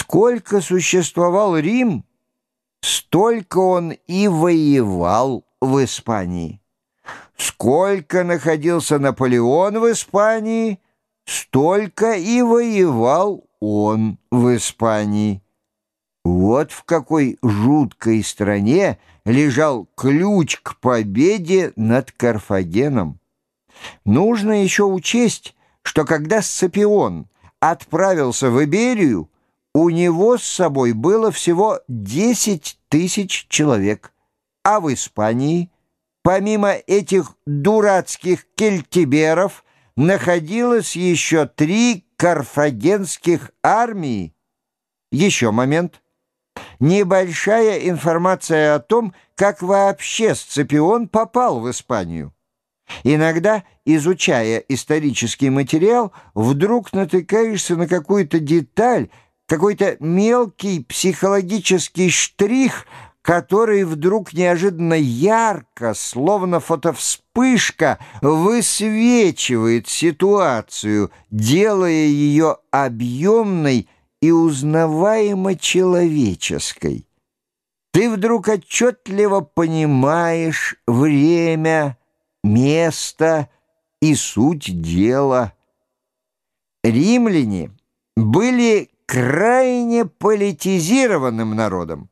Сколько существовал Рим, столько он и воевал в Испании. Сколько находился Наполеон в Испании, столько и воевал он в Испании. Вот в какой жуткой стране лежал ключ к победе над Карфагеном. Нужно еще учесть, что когда Сципион отправился в Иберию, у него с собой было всего 10 тысяч человек, а в Испании, помимо этих дурацких кельтиберов, находилось еще три карфагенских армии. Еще момент. Небольшая информация о том, как вообще Сципион попал в Испанию. Иногда, изучая исторический материал, вдруг натыкаешься на какую-то деталь, какой-то мелкий психологический штрих, который вдруг неожиданно ярко, словно фотовспышка, высвечивает ситуацию, делая ее объемной и узнаваемо человеческой. Ты вдруг отчетливо понимаешь время, место и суть дела. Римляне были крайне политизированным народом.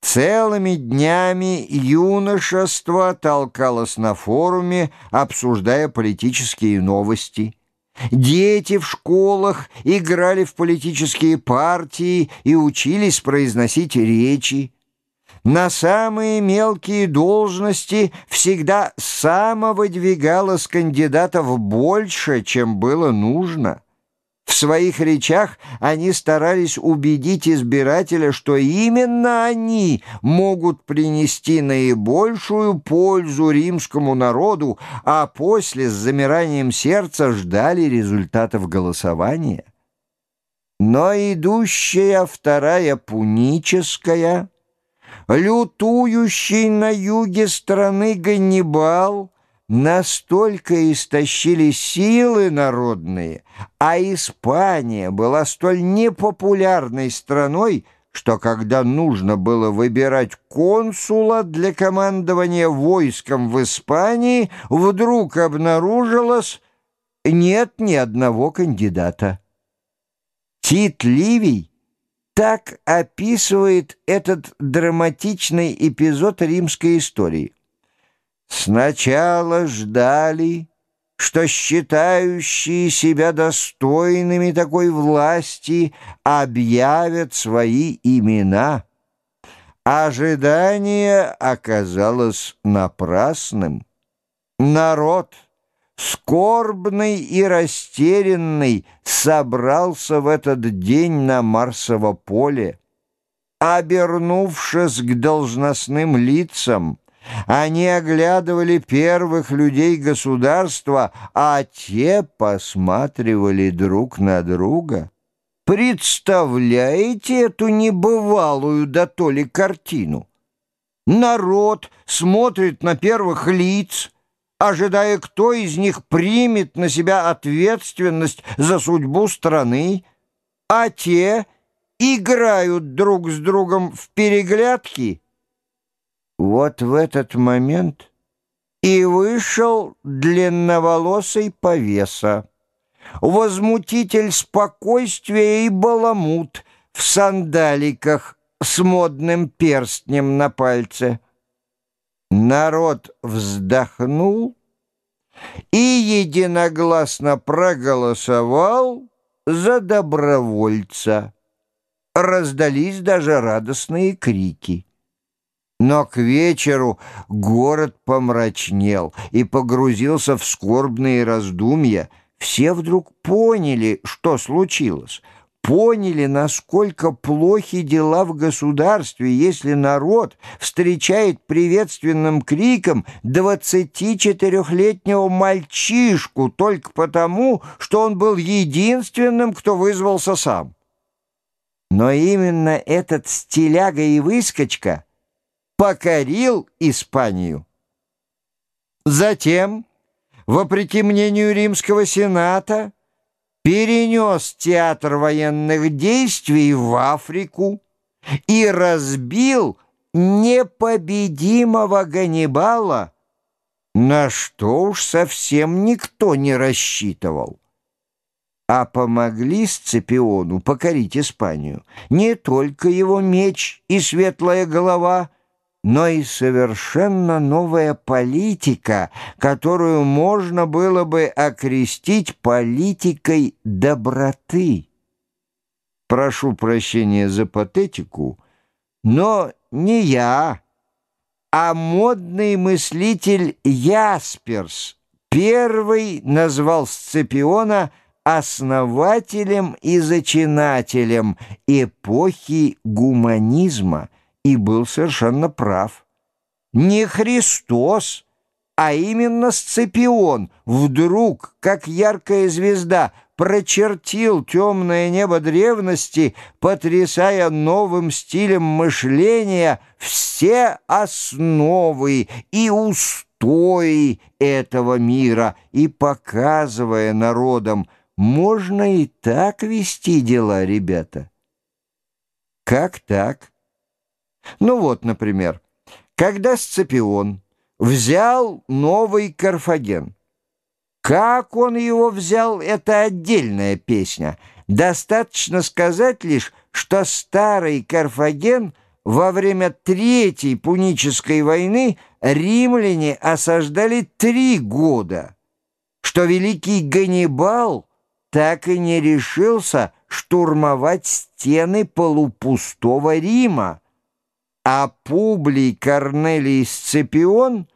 Целыми днями юношество толкалось на форуме, обсуждая политические новости. Дети в школах играли в политические партии и учились произносить речи. На самые мелкие должности всегда самовыдвигалось кандидатов больше, чем было нужно. В своих речах они старались убедить избирателя, что именно они могут принести наибольшую пользу римскому народу, а после с замиранием сердца ждали результатов голосования. Но идущая вторая пуническая, лютующий на юге страны Ганнибал — настолько истощили силы народные, а Испания была столь непопулярной страной, что когда нужно было выбирать консула для командования войском в Испании, вдруг обнаружилось, нет ни одного кандидата. Тит Ливий так описывает этот драматичный эпизод римской истории. Сначала ждали, что считающие себя достойными такой власти объявят свои имена. Ожидание оказалось напрасным. Народ, скорбный и растерянный, собрался в этот день на Марсово поле. Обернувшись к должностным лицам, они оглядывали первых людей государства, а те посматривали друг на друга. Представляете эту небывалую да картину? Народ смотрит на первых лиц, ожидая, кто из них примет на себя ответственность за судьбу страны, а те играют друг с другом в переглядки — вот в этот момент и вышел длинноволосый повеса, возмутитель спокойствия и баламут в сандаликах с модным перстнем на пальце. Народ вздохнул и единогласно проголосовал за добровольца. Раздались даже радостные крики. Но к вечеру город помрачнел и погрузился в скорбные раздумья. Все вдруг поняли, что случилось. Поняли, насколько плохи дела в государстве, если народ встречает приветственным криком 24-летнего мальчишку только потому, что он был единственным, кто вызвался сам. Но именно этот стиляга и выскочка — покорил Испанию. Затем, вопреки мнению римского сената, перенес театр военных действий в Африку и разбил непобедимого Ганнибала, на что уж совсем никто не рассчитывал. А помогли Сципиону покорить Испанию не только его меч и светлая голова, но и совершенно новая политика, которую можно было бы окрестить политикой доброты. Прошу прощения за патетику, но не я, а модный мыслитель Ясперс первый назвал Сципиона основателем и зачинателем эпохи гуманизма и был совершенно прав. Не Христос, а именно Сципион вдруг, как яркая звезда, прочертил темное небо древности, потрясая новым стилем мышления все основы и устои этого мира и показывая народам, можно и так вести дела, ребята. Как так? Ну вот, например, когда Сципион взял новый Карфаген, как он его взял, это отдельная песня. Достаточно сказать лишь, что старый Карфаген во время Третьей Пунической войны римляне осаждали три года, что великий Ганнибал так и не решился штурмовать стены полупустого Рима, а Публий Корнелий Сципион —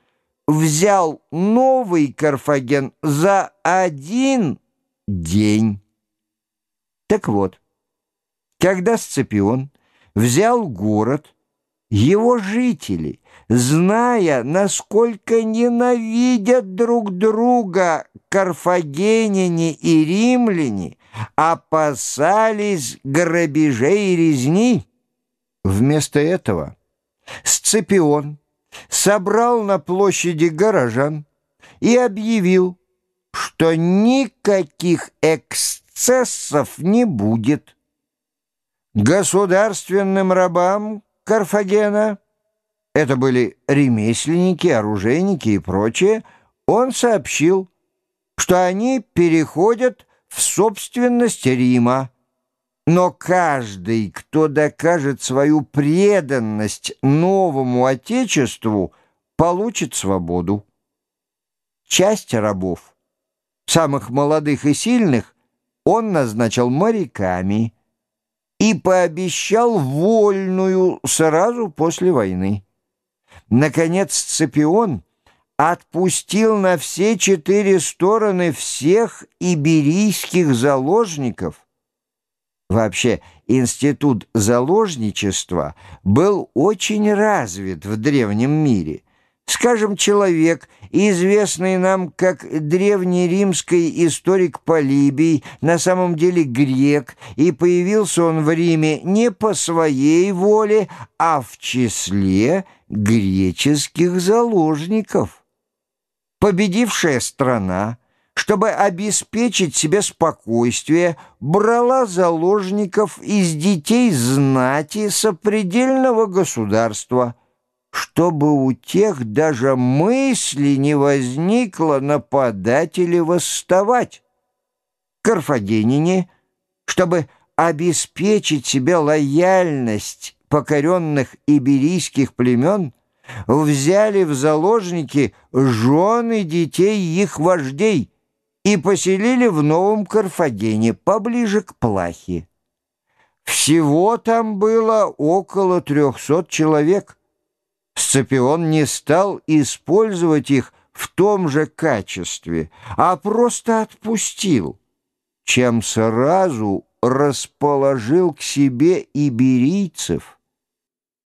взял новый Карфаген за один день. Так вот, когда Сципион взял город, его жители, зная, насколько ненавидят друг друга карфагеняне и римляне, опасались грабежей и резни. Вместо этого Сципион собрал на площади горожан и объявил, что никаких эксцессов не будет. Государственным рабам Карфагена, это были ремесленники, оружейники и прочее, он сообщил, что они переходят в собственность Рима, но каждый, кто докажет свою преданность новому Отечеству, получит свободу. Часть рабов, самых молодых и сильных, он назначил моряками и пообещал вольную сразу после войны. Наконец Сципион отпустил на все четыре стороны всех иберийских заложников – Вообще, институт заложничества был очень развит в древнем мире. Скажем, человек, известный нам как древнеримский историк Полибий, на самом деле грек, и появился он в Риме не по своей воле, а в числе греческих заложников. Победившая страна – чтобы обеспечить себе спокойствие, брала заложников из детей знати сопредельного государства, чтобы у тех даже мысли не возникло нападать или восставать. Карфагенине, чтобы обеспечить себе лояльность покоренных иберийских племен, взяли в заложники жены детей их вождей – и поселили в Новом Карфагене, поближе к Плахе. Всего там было около трехсот человек. Сципион не стал использовать их в том же качестве, а просто отпустил, чем сразу расположил к себе иберийцев.